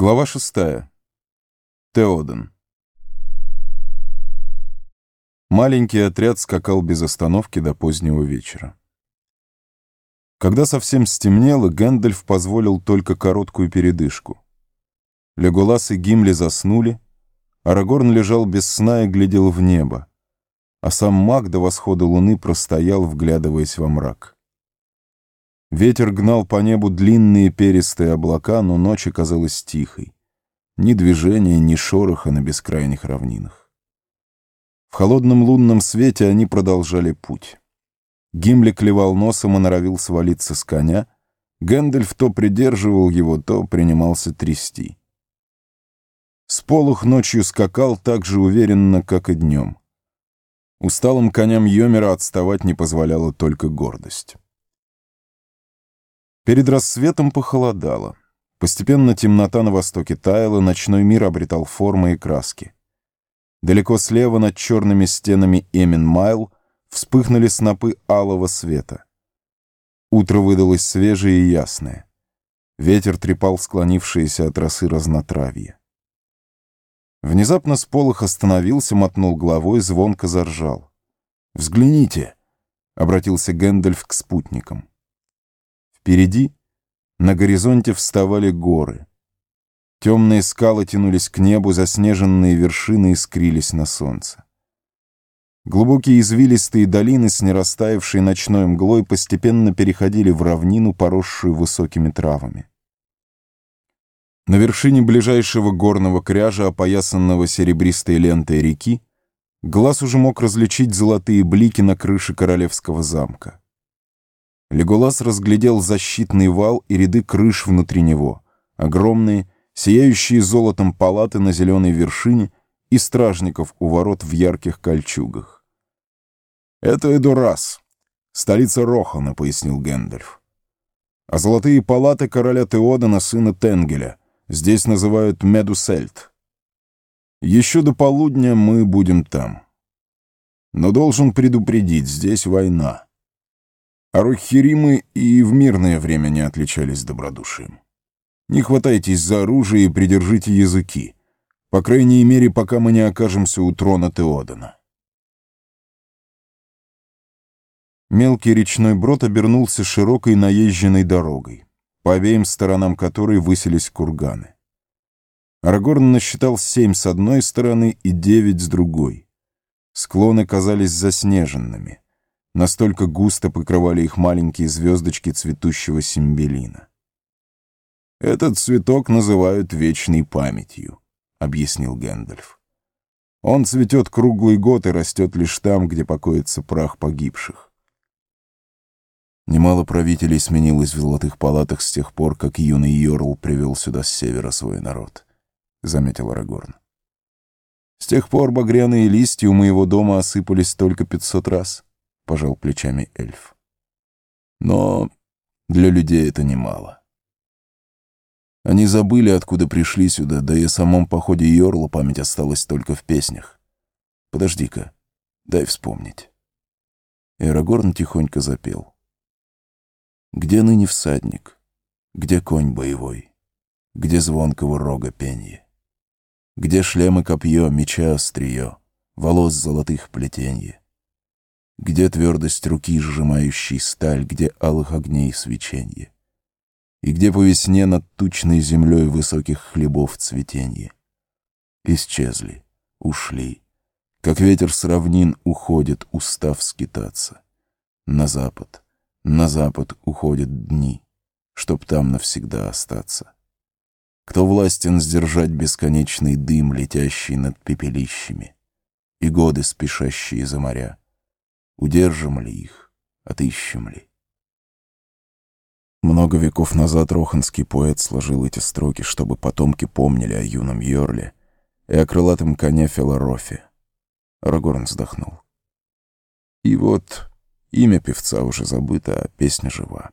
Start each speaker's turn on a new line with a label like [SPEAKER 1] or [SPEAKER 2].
[SPEAKER 1] Глава шестая. Теоден. Маленький отряд скакал без остановки до позднего вечера. Когда совсем стемнело, Гэндальф позволил только короткую передышку. Леголас и Гимли заснули, Арагорн лежал без сна и глядел в небо, а сам маг до восхода луны простоял, вглядываясь во мрак. Ветер гнал по небу длинные перистые облака, но ночь оказалась тихой. Ни движения, ни шороха на бескрайних равнинах. В холодном лунном свете они продолжали путь. Гимли клевал носом и норовил свалиться с коня. Гэндальф то придерживал его, то принимался трясти. Сполох ночью скакал так же уверенно, как и днем. Усталым коням Йомера отставать не позволяла только гордость. Перед рассветом похолодало. Постепенно темнота на востоке таяла, ночной мир обретал формы и краски. Далеко слева над черными стенами Эмин Майл вспыхнули снопы алого света. Утро выдалось свежее и ясное. Ветер трепал склонившиеся от росы разнотравья. Внезапно сполох остановился, мотнул головой, звонко заржал. «Взгляните!» — обратился Гэндальф к спутникам. Впереди, на горизонте, вставали горы. Темные скалы тянулись к небу, заснеженные вершины искрились на солнце. Глубокие извилистые долины с нерастаявшей ночной мглой постепенно переходили в равнину, поросшую высокими травами. На вершине ближайшего горного кряжа, опоясанного серебристой лентой реки, глаз уже мог различить золотые блики на крыше королевского замка. Леголас разглядел защитный вал и ряды крыш внутри него, огромные, сияющие золотом палаты на зеленой вершине и стражников у ворот в ярких кольчугах. «Это Эдурас, столица Рохана», — пояснил Гэндальф. «А золотые палаты короля Теодана, сына Тенгеля, здесь называют Медусельт. Еще до полудня мы будем там. Но должен предупредить, здесь война». Арухиримы и в мирное время не отличались добродушием. Не хватайтесь за оружие и придержите языки. По крайней мере, пока мы не окажемся у трона Теодана. Мелкий речной брод обернулся широкой наезженной дорогой, по обеим сторонам которой высились курганы. Арагорн насчитал семь с одной стороны и девять с другой. Склоны казались заснеженными. Настолько густо покрывали их маленькие звездочки цветущего симбелина. «Этот цветок называют вечной памятью», — объяснил Гэндальф. «Он цветет круглый год и растет лишь там, где покоится прах погибших». Немало правителей сменилось в золотых палатах с тех пор, как юный Йорл привел сюда с севера свой народ, — заметил Арагорн. С тех пор багряные листья у моего дома осыпались только пятьсот раз пожал плечами эльф. Но для людей это немало. Они забыли, откуда пришли сюда, да и о самом походе Йорла память осталась только в песнях. Подожди-ка, дай вспомнить. Эрагорн тихонько запел. Где ныне всадник? Где конь боевой? Где звонкого рога пенье? Где шлем и копье, меча острие, волос золотых плетенье? Где твердость руки, сжимающей сталь, где алых огней свеченье? И где по весне над тучной землей высоких хлебов цветенье? Исчезли, ушли, как ветер с равнин уходит, устав скитаться. На запад, на запад уходят дни, чтоб там навсегда остаться. Кто властен сдержать бесконечный дым, летящий над пепелищами, и годы, спешащие за моря? Удержим ли их? Отыщем ли? Много веков назад роханский поэт сложил эти строки, чтобы потомки помнили о юном Йорле и о крылатом коне Фелорофе. Рагорн вздохнул. И вот имя певца уже забыто, а песня жива.